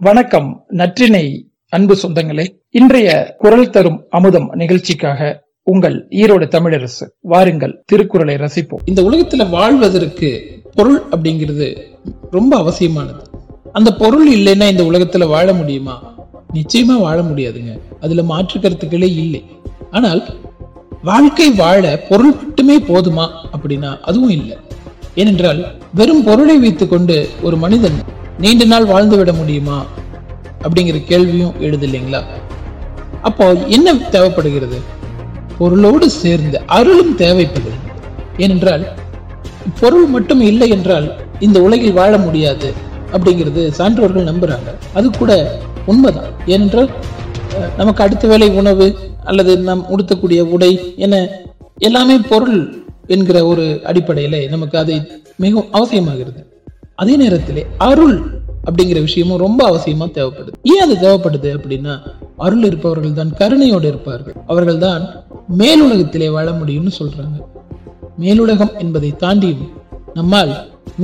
வணக்கம் நற்றினை அன்பு சொந்தங்களே. இன்றைய குரல் தரும் அமுதம் நிகழ்ச்சிக்காக உங்கள் ஈரோடு தமிழரசு வாருங்கள் திருக்குறளை ரசிப்போம். இந்த உலகத்துல வாழ்வதற்கு பொருள் அப்படிங்கிறது ரொம்ப அவசியமானது. அந்த பொருள் இல்லைன்னா இந்த உலகத்துல வாழ முடியுமா? நிச்சயமா வாழ முடியாதுங்க. அதுல மாற்று கருத்துக்களே இல்லை. ஆனால் வாழ்க்கை வாழ பொருள் மட்டுமே போதுமா அப்படின்னா அதுவும் இல்லை. ஏனென்றால் வெறும் பொருளை வைத்துக்கொண்டு ஒரு மனிதன் நீண்ட நாள் வாழ்ந்து விட முடியுமா? அப்படிங்கிற கேள்வியும் எழுது இல்லைங்களா? அப்போ என்ன தேவைப்படுகிறது? பொருளோடு சேர்ந்து அருளும் தேவைப்படுகிறது ஏனென்றால் பொருள் மட்டும் இல்லை என்றால் இந்த உலகில் வாழ முடியாது அப்படிங்கிறது சான்றோர்கள் நம்புறாங்க. அது கூட உண்மைதான். ஏனென்றால் நமக்கு அடுத்த வேலை உணவு அல்லது நாம் உடுத்தக்கூடிய உடை என எல்லாமே பொருள் என்கிற ஒரு அடிப்படையில் நமக்கு அதை மிகவும் அவசியமாகிறது. அதே நேரத்திலே அருள் அப்படிங்கிற விஷயமும் ரொம்ப அவசியமா தேவைப்படுது. ஏன் அது தேவைப்படுது அப்படின்னா அருள் இருப்பவர்கள் தான் கருணையோடு இருப்பார்கள். அவர்கள் தான் மேலுலகத்திலே வாழ முடியும்னு சொல்றாங்க. மேலுலகம் என்பதை தாண்டியும் நம்மால்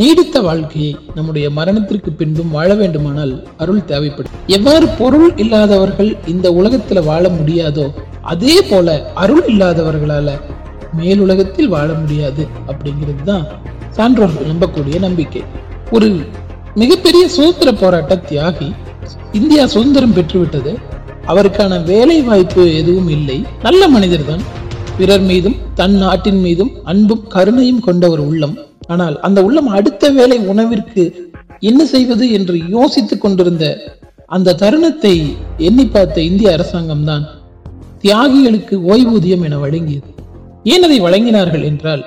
நீடித்த வாழ்க்கையை நம்முடைய மரணத்திற்கு பின்பும் வாழ வேண்டுமானால் அருள் தேவைப்படும். எவ்வாறு பொருள் இல்லாதவர்கள் இந்த உலகத்துல வாழ முடியாதோ அதே போல அருள் இல்லாதவர்களால மேலுலகத்தில் வாழ முடியாது அப்படிங்கிறது தான் சான்றோர்கள் நம்பக்கூடிய நம்பிக்கை. ஒரு மிகப்பெரிய சுதந்திர போராட்ட தியாகி இந்தியா சுதந்திரம் பெற்றுவிட்டது. அவருக்கான வேலை வாய்ப்பு எதுவும் இல்லை. நல்ல மனிதர் தான் பிறர் மீதும் தன் நாட்டின் மீதும் அன்பும் கருணையும் கொண்ட ஒரு உள்ளம். ஆனால் அந்த உள்ளம் அடுத்த வேலை உணவிற்கு என்ன செய்வது என்று யோசித்துக் கொண்டிருந்த அந்த தருணத்தை எண்ணி பார்த்த இந்திய அரசாங்கம் தான் தியாகிகளுக்கு ஓய்வூதியம் என வழங்கியது. ஏன் அதை வழங்கினார்கள் என்றால்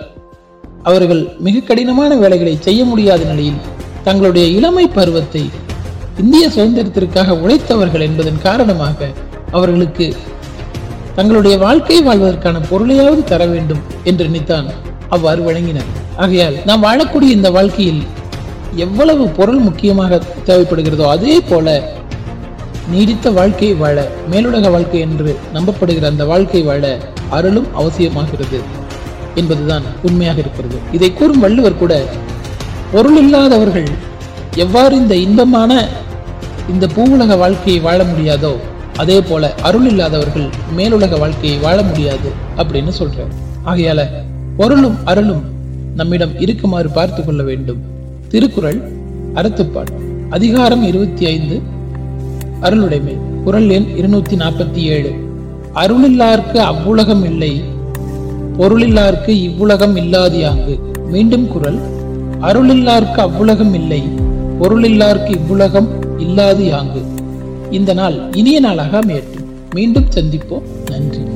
அவர்கள் மிக கடினமான வேலைகளை செய்ய முடியாத நிலையில் தங்களுடைய இளமை பருவத்தை இந்திய சுதந்திரத்திற்காக உழைத்தவர்கள் என்பதன் காரணமாக அவர்களுக்கு தங்களுடைய வாழ்க்கை வாழ்வதற்கான பொருளையாவது தர வேண்டும் என்று நினைத்தான் அவ்வாறு வழங்கினர். ஆகையால் நாம் வாழக்கூடிய இந்த வாழ்க்கையில் எவ்வளவு பொருள் முக்கியமாக தேவைப்படுகிறதோ அதே போல நீடித்த வாழ்க்கை வாழ மேலுலக வாழ்க்கை என்று நம்பப்படுகிற அந்த வாழ்க்கை வாழ அருளும் அவசியமாகிறது என்பதுதான் உண்மையாக இருக்கிறது. இதை கூறும் வள்ளுவர் கூட பொருள் இல்லாதவர்கள் எவ்வாறு இந்த இன்பமான இந்த பூவுலக வாழ்க்கையை வாழ முடியாதோ அதே போல அருள் இல்லாதவர்கள் மேலுலக வாழ்க்கையை வாழ முடியாது அப்படின்னு சொல்றார். ஆகையால பொருளும் அருளும் நம்மிடம் இருக்குமாறு பார்த்து கொள்ள வேண்டும். திருக்குறள் அறத்துப்பாடு. அதிகாரம் இருபத்தி ஐந்து. அருளுடைமை குரல் எண் இருநூத்தி நாற்பத்தி ஏழு. அருளில்லார்க்கு அவ்வுலகம் இல்லை பொருளில்லார்க்கு இவ்வுலகம் இல்லாதியாங்கு. மீண்டும் குரல் அருளில்லார்க்கு அவ்வுலகம் இல்லை பொருளில்லார்க்கு இவ்வுலகம் இல்லாது யாங்கு. இந்த நாள் இனிய நாளாக அமையட்டும். மீண்டும் சந்திப்போம். நன்றி.